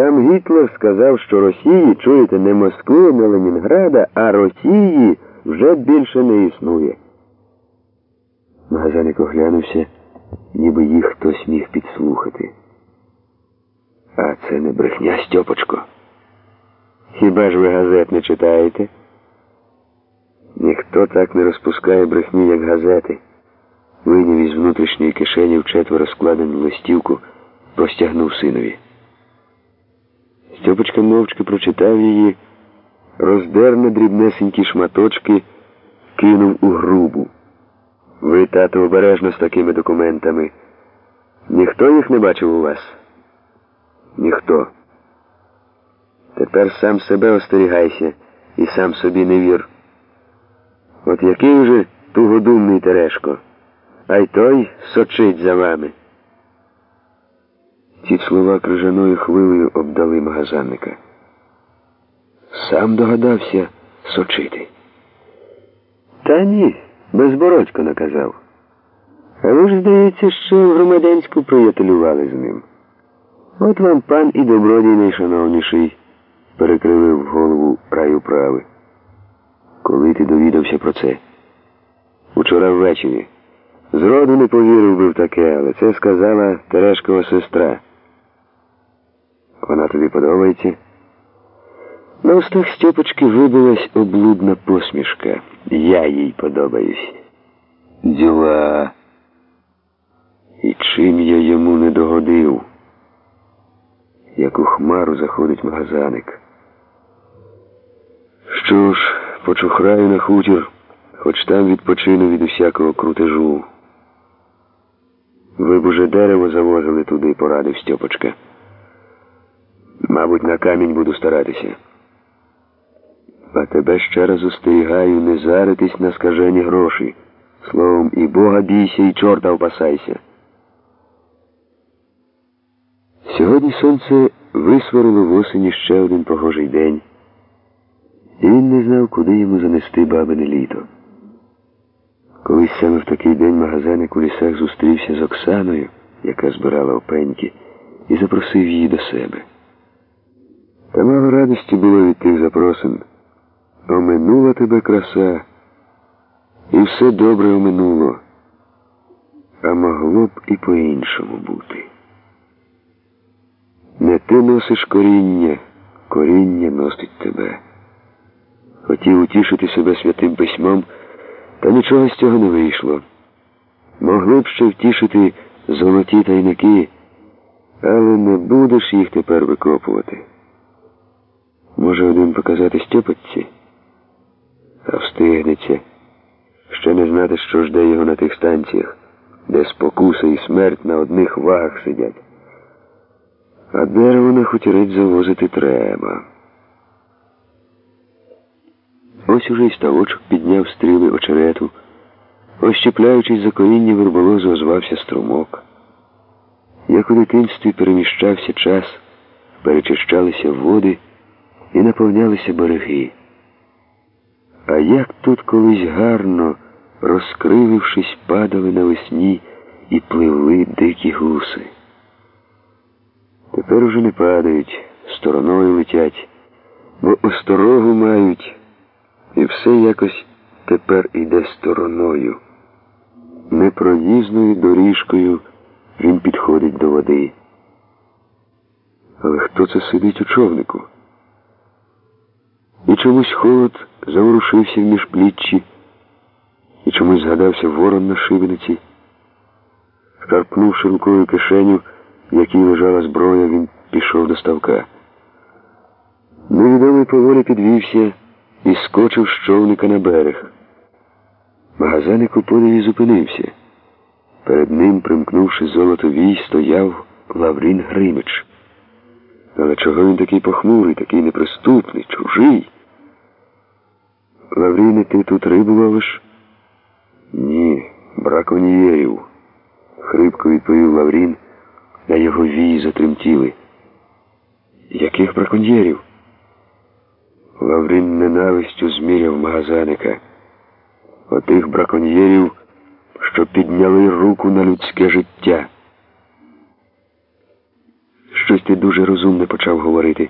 Сам Гітлер сказав, що Росії, чуєте, не Москви, не Ленінграда, а Росії вже більше не існує. Магазаник оглянувся, ніби їх хтось міг підслухати. А це не брехня, Стьопочко. Хіба ж ви газет не читаєте? Ніхто так не розпускає брехні, як газети. Вийняв із внутрішньої кишені в четверо складену листівку, простягнув синові. Стьопочка мовчки прочитав її, роздер на дрібнесенькі шматочки, кинув у грубу. Ви, тато, обережно з такими документами. Ніхто їх не бачив у вас? Ніхто. Тепер сам себе остерігайся і сам собі не вір. От який вже тугодумний Терешко, а й той сочить за вами. Ці слова крижаною хвилею обдали магазанника. Сам догадався сочити. Та ні, безбородько наказав. А ви ж, здається, що в громадянську приятелювали з ним. От вам пан і добродій найшановніший перекривив голову раю прави. Коли ти довідався про це? Учора ввечері. Зроду не повірив би в таке, але це сказала Терешкова сестра. Тобі подобається? На устах Стьопочки вибилась облудна посмішка. Я їй подобаюсь. Діла. І чим я йому не догодив? Як у хмару заходить магазаник. Що ж, почухраю на хутір, хоч там відпочину від усякого крутежу. Ви б уже дерево завозили туди, порадив Стьопочка. Мабуть, на камінь буду старатися. А тебе ще раз остерігаю не заритись на скажені гроші. Словом, і Бога бійся, і чорта опасайся. Сьогодні сонце висварило в осені ще один погожий день, і він не знав, куди йому занести бабине літо. Колись саме в такий день магазиник у лісах зустрівся з Оксаною, яка збирала опеньки, і запросив її до себе. Та мало радості було від тих запросин. Оминула тебе краса, і все добре оминуло, а могло б і по-іншому бути. Не ти носиш коріння, коріння носить тебе. Хотів утішити себе святим письмом, та нічого з цього не вийшло. Могли б ще втішити золоті тайники, але не будеш їх тепер викопувати. Може, один показати Стьопочці? А встигнеться. Ще не знати, що жде його на тих станціях, де спокуса і смерть на одних вагах сидять. А дерево на хутірець завозити треба. Ось уже й ставочок підняв стріли очерету. Ощепляючись за коріння верболозу, озвався струмок. Як у дитинстві переміщався час, перечищалися води і наповнялися береги. А як тут колись гарно, розкривившись, падали навесні і пливли дикі гуси. Тепер уже не падають, стороною летять, бо осторогу мають, і все якось тепер іде стороною. Непроїзною доріжкою він підходить до води. Але хто це сидить у човнику? І чомусь холод заворушився в міжпліччі, і чомусь згадався ворон на шибениці. Шарпнувши рукою кишеню, в якій лежала зброя, він пішов до ставка. Невідомий поволі підвівся і скочив з човника на берег. Магазаник у подиві зупинився. Перед ним, примкнувши золото вій, стояв Лаврін Гримич. Але чого він такий похмурий, такий неприступний, чужий? Лавріне, ти тут рибу ловиш? Ні, браконьєрів, хрипко відповів Лаврін, а його вії затремтіли. Яких браконьєрів? Лаврін ненавистю зміряв магазаника. Отих браконьєрів, що підняли руку на людське життя. Щось ти дуже розумне почав говорити.